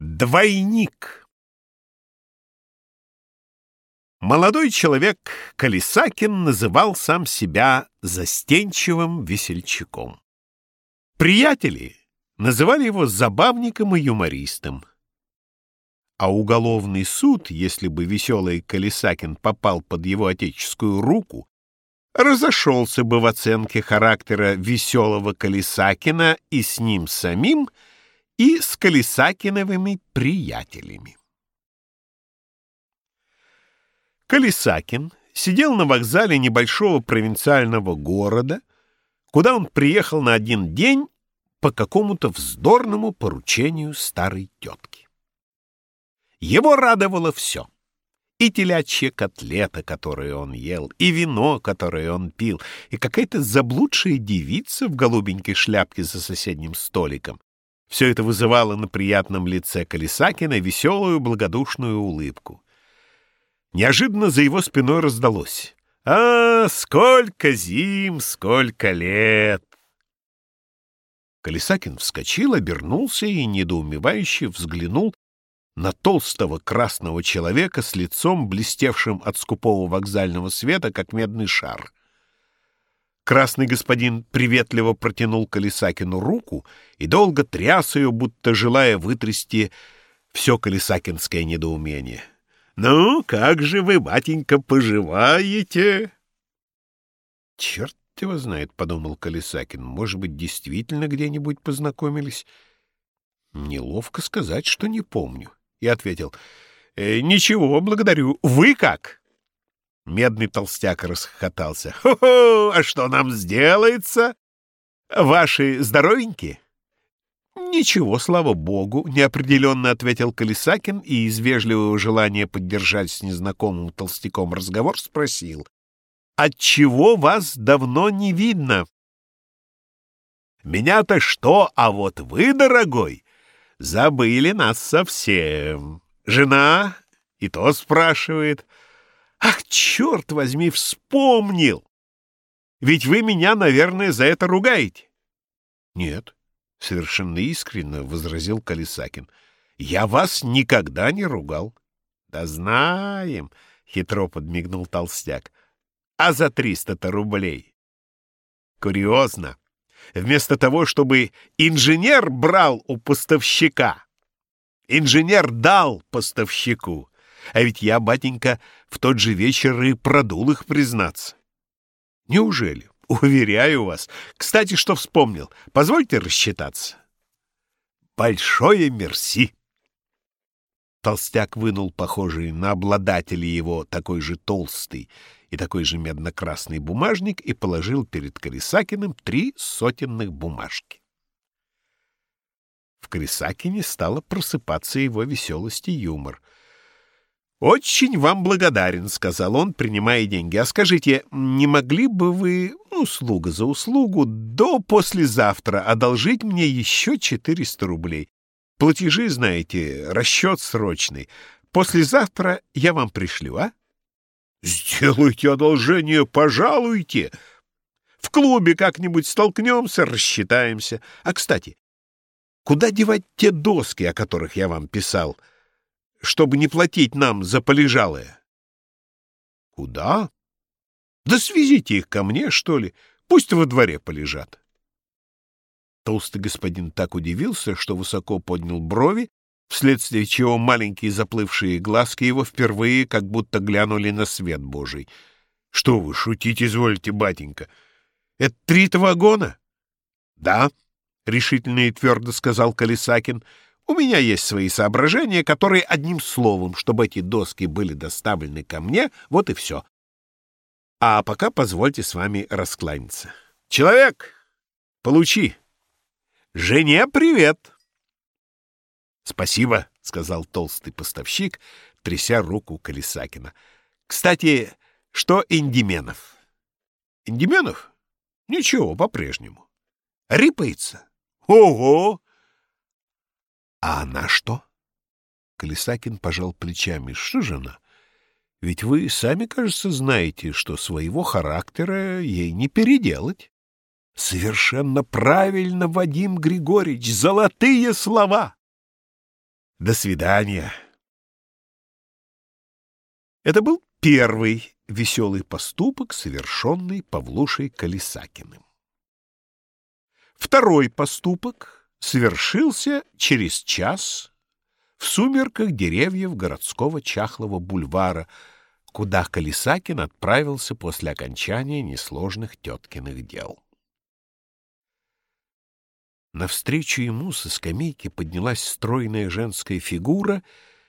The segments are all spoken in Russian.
Двойник Молодой человек Колесакин называл сам себя застенчивым весельчаком. Приятели называли его забавником и юмористом. А уголовный суд, если бы веселый Колесакин попал под его отеческую руку, разошелся бы в оценке характера веселого Колесакина и с ним самим — и с Колесакиновыми приятелями. Колесакин сидел на вокзале небольшого провинциального города, куда он приехал на один день по какому-то вздорному поручению старой тетки. Его радовало все. И телячья котлета, которую он ел, и вино, которое он пил, и какая-то заблудшая девица в голубенькой шляпке за соседним столиком, все это вызывало на приятном лице Колесакина веселую благодушную улыбку. Неожиданно за его спиной раздалось. «А, сколько зим, сколько лет!» Колесакин вскочил, обернулся и недоумевающе взглянул на толстого красного человека с лицом, блестевшим от скупого вокзального света, как медный шар. Красный господин приветливо протянул Колесакину руку и долго тряс ее, будто желая вытрясти все колесакинское недоумение. «Ну, как же вы, батенька, поживаете?» «Черт его знает», — подумал Колесакин. «Может быть, действительно где-нибудь познакомились?» «Неловко сказать, что не помню». И ответил. «Э, «Ничего, благодарю. Вы как?» Медный толстяк расхохотался. «Хо-хо! А что нам сделается? Ваши здоровенькие?» «Ничего, слава богу», — неопределенно ответил Колесакин и из вежливого желания поддержать с незнакомым толстяком разговор спросил. «Отчего вас давно не видно?» «Меня-то что, а вот вы, дорогой, забыли нас совсем. Жена и то спрашивает». Ах, черт возьми, вспомнил! Ведь вы меня, наверное, за это ругаете. Нет, совершенно искренне возразил Колесакин. Я вас никогда не ругал. Да знаем, хитро подмигнул толстяк. А за триста-то рублей? Курьезно. Вместо того, чтобы инженер брал у поставщика, инженер дал поставщику. А ведь я, батенька, в тот же вечер и продул их, признаться. Неужели? Уверяю вас. Кстати, что вспомнил? Позвольте рассчитаться. Большое мерси. Толстяк вынул похожий на обладателя его такой же толстый и такой же медно-красный бумажник и положил перед Корисакиным три сотенных бумажки. В Корисакине стало просыпаться его веселость и юмор — «Очень вам благодарен», — сказал он, принимая деньги. «А скажите, не могли бы вы, услуга за услугу, до послезавтра одолжить мне еще 400 рублей? Платежи, знаете, расчет срочный. Послезавтра я вам пришлю, а?» «Сделайте одолжение, пожалуйте. В клубе как-нибудь столкнемся, рассчитаемся. А, кстати, куда девать те доски, о которых я вам писал?» Чтобы не платить нам за полежалое. — Куда? — Да свезите их ко мне, что ли. Пусть во дворе полежат. Толстый господин так удивился, что высоко поднял брови, вследствие чего маленькие заплывшие глазки его впервые как будто глянули на свет Божий. — Что вы, шутить изволите, батенька? Это три-то вагона? — Да, — решительно и твердо сказал Колесакин, — у меня есть свои соображения, которые одним словом, чтобы эти доски были доставлены ко мне, вот и все. А пока позвольте с вами раскланяться. Человек, получи. Жене привет. Спасибо, сказал толстый поставщик, тряся руку Колесакина. Кстати, что Индименов? Индименов? Ничего, по-прежнему. Рипается. Ого! А она что? Колесакин пожал плечами. Что же она? Ведь вы сами, кажется, знаете, что своего характера ей не переделать. Совершенно правильно, Вадим Григорьевич, золотые слова. До свидания. Это был первый веселый поступок, совершенный Павлушей Колесакиным. Второй поступок совершился через час в сумерках деревьев городского чахлого бульвара, куда Колесакин отправился после окончания несложных теткиных дел. Навстречу ему со скамейки поднялась стройная женская фигура,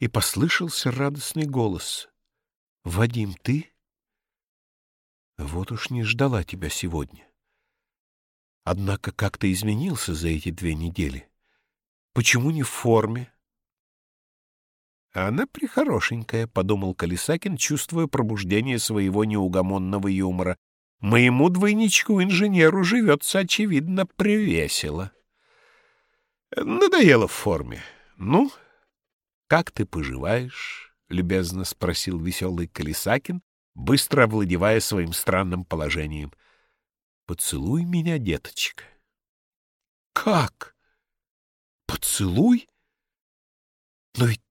и послышался радостный голос. — Вадим, ты? Вот уж не ждала тебя сегодня. Однако как то изменился за эти две недели. Почему не в форме? Она прихорошенькая, — подумал Колесакин, чувствуя пробуждение своего неугомонного юмора. Моему двойничку-инженеру живется, очевидно, привесело. Надоело в форме. Ну, как ты поживаешь? — любезно спросил веселый Колесакин, быстро овладевая своим странным положением. Поцелуй меня, деточка. Как? Поцелуй? Но ведь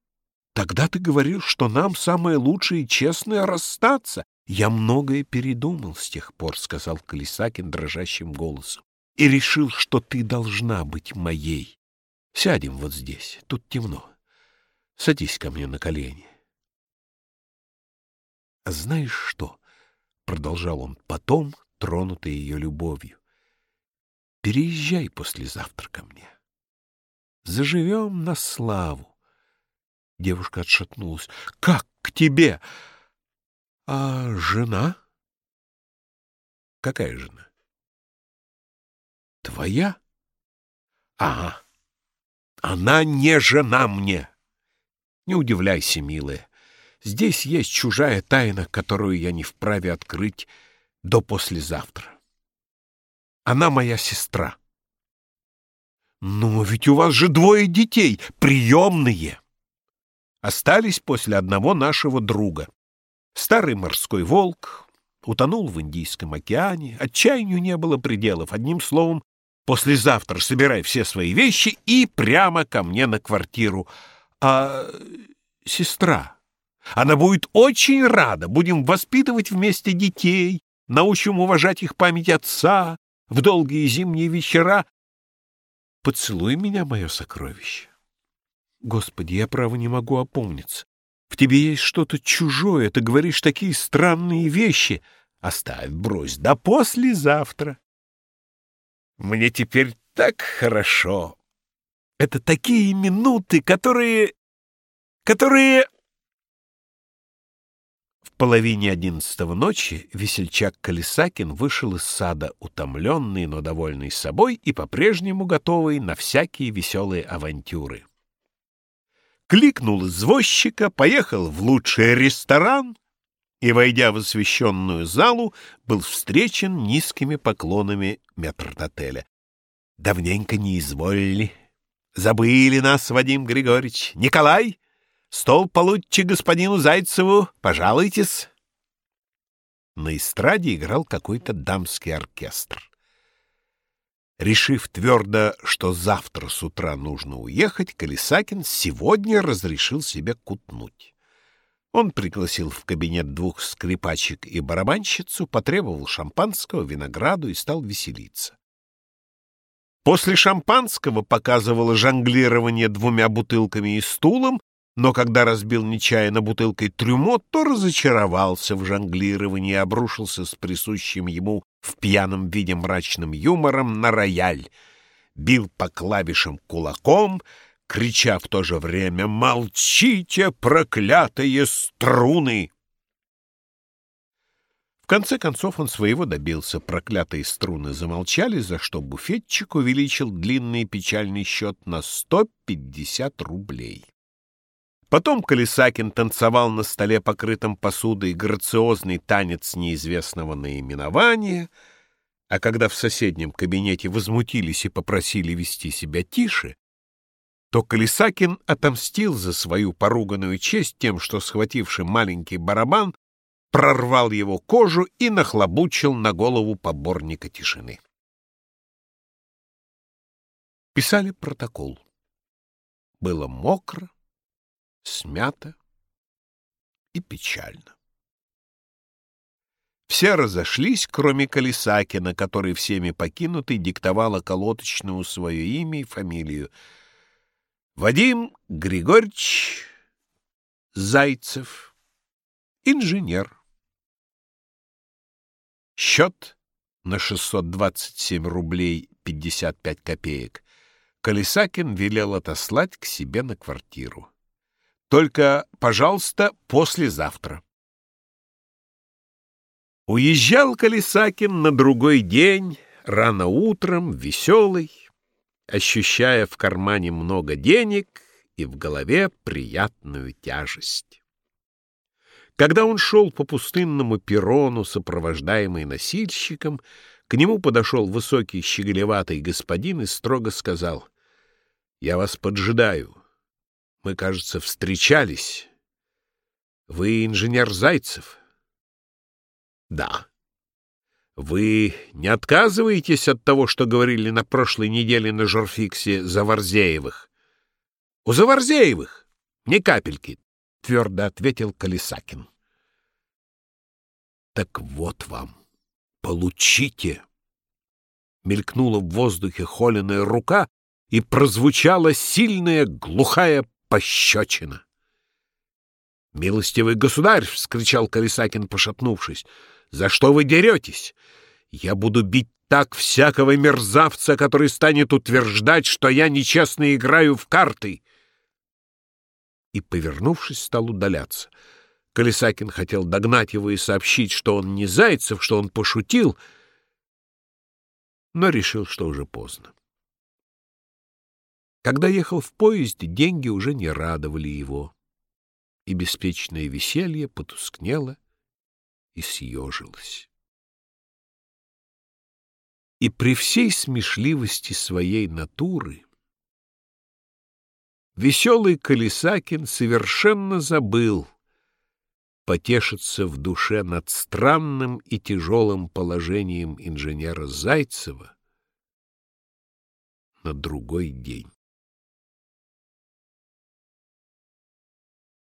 тогда ты говорил, что нам самое лучшее и честное расстаться. Я многое передумал с тех пор, — сказал Колесакин дрожащим голосом, — и решил, что ты должна быть моей. Сядем вот здесь, тут темно. Садись ко мне на колени. — А знаешь что? — продолжал он потом, тронутый ее любовью. — Переезжай послезавтра ко мне. Заживем на славу. Девушка отшатнулась. — Как к тебе? — А жена? — Какая жена? — Твоя? — Ага. Она не жена мне. Не удивляйся, милая. Здесь есть чужая тайна, которую я не вправе открыть до послезавтра. Она моя сестра. Но ведь у вас же двое детей, приемные. Остались после одного нашего друга. Старый морской волк утонул в Индийском океане, отчаянию не было пределов. Одним словом, послезавтра собирай все свои вещи и прямо ко мне на квартиру. А сестра, она будет очень рада. Будем воспитывать вместе детей, научим уважать их память отца в долгие зимние вечера. Поцелуй меня, мое сокровище. Господи, я, право, не могу опомниться. В тебе есть что-то чужое, ты говоришь такие странные вещи. Оставь, брось, да послезавтра. Мне теперь так хорошо. Это такие минуты, которые... которые половине одиннадцатого ночи весельчак Колесакин вышел из сада, утомленный, но довольный собой и по-прежнему готовый на всякие веселые авантюры. Кликнул извозчика, поехал в лучший ресторан и, войдя в освещенную залу, был встречен низкими поклонами метрдотеля. «Давненько не изволили. Забыли нас, Вадим Григорьевич. Николай!» Стол получите господину Зайцеву, пожалуйтесь. На эстраде играл какой-то дамский оркестр. Решив твердо, что завтра с утра нужно уехать, Колесакин сегодня разрешил себе кутнуть. Он пригласил в кабинет двух скрипачек и барабанщицу, потребовал шампанского, винограду и стал веселиться. После шампанского показывало жонглирование двумя бутылками и стулом, но когда разбил нечаянно бутылкой трюмо, то разочаровался в жонглировании и обрушился с присущим ему в пьяном виде мрачным юмором на рояль, бил по клавишам кулаком, крича в то же время «Молчите, проклятые струны!» В конце концов он своего добился. Проклятые струны замолчали, за что буфетчик увеличил длинный печальный счет на 150 рублей. Потом Колесакин танцевал на столе, покрытом посудой, грациозный танец неизвестного наименования, а когда в соседнем кабинете возмутились и попросили вести себя тише, то Колесакин отомстил за свою поруганную честь тем, что, схвативший маленький барабан, прорвал его кожу и нахлобучил на голову поборника тишины. Писали протокол. Было мокро, смято и печально. Все разошлись, кроме Колесакина, который всеми покинутый диктовал околоточному свое имя и фамилию. Вадим Григорьевич Зайцев, инженер. Счет на 627 рублей 55 копеек Колесакин велел отослать к себе на квартиру. Только, пожалуйста, послезавтра. Уезжал Колесакин на другой день, рано утром, веселый, ощущая в кармане много денег и в голове приятную тяжесть. Когда он шел по пустынному перрону, сопровождаемый носильщиком, к нему подошел высокий щеголеватый господин и строго сказал, «Я вас поджидаю. Мы, кажется, встречались. Вы инженер Зайцев?» Да. Вы не отказываетесь от того, что говорили на прошлой неделе на журфиксе Заварзеевых? У Заварзеевых ни капельки, твердо ответил Колесакин. Так вот вам, получите. Мелькнула в воздухе холеная рука, и прозвучала сильная глухая пощечина. «Милостивый государь!» — вскричал Колесакин, пошатнувшись. За что вы деретесь? Я буду бить так всякого мерзавца, который станет утверждать, что я нечестно играю в карты. И, повернувшись, стал удаляться. Колесакин хотел догнать его и сообщить, что он не Зайцев, что он пошутил, но решил, что уже поздно. Когда ехал в поезде, деньги уже не радовали его, и беспечное веселье потускнело и съежилась. И при всей смешливости своей натуры веселый Колесакин совершенно забыл потешиться в душе над странным и тяжелым положением инженера Зайцева на другой день.